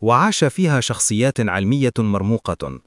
وعاش فيها شخصيات علمية مرموقة.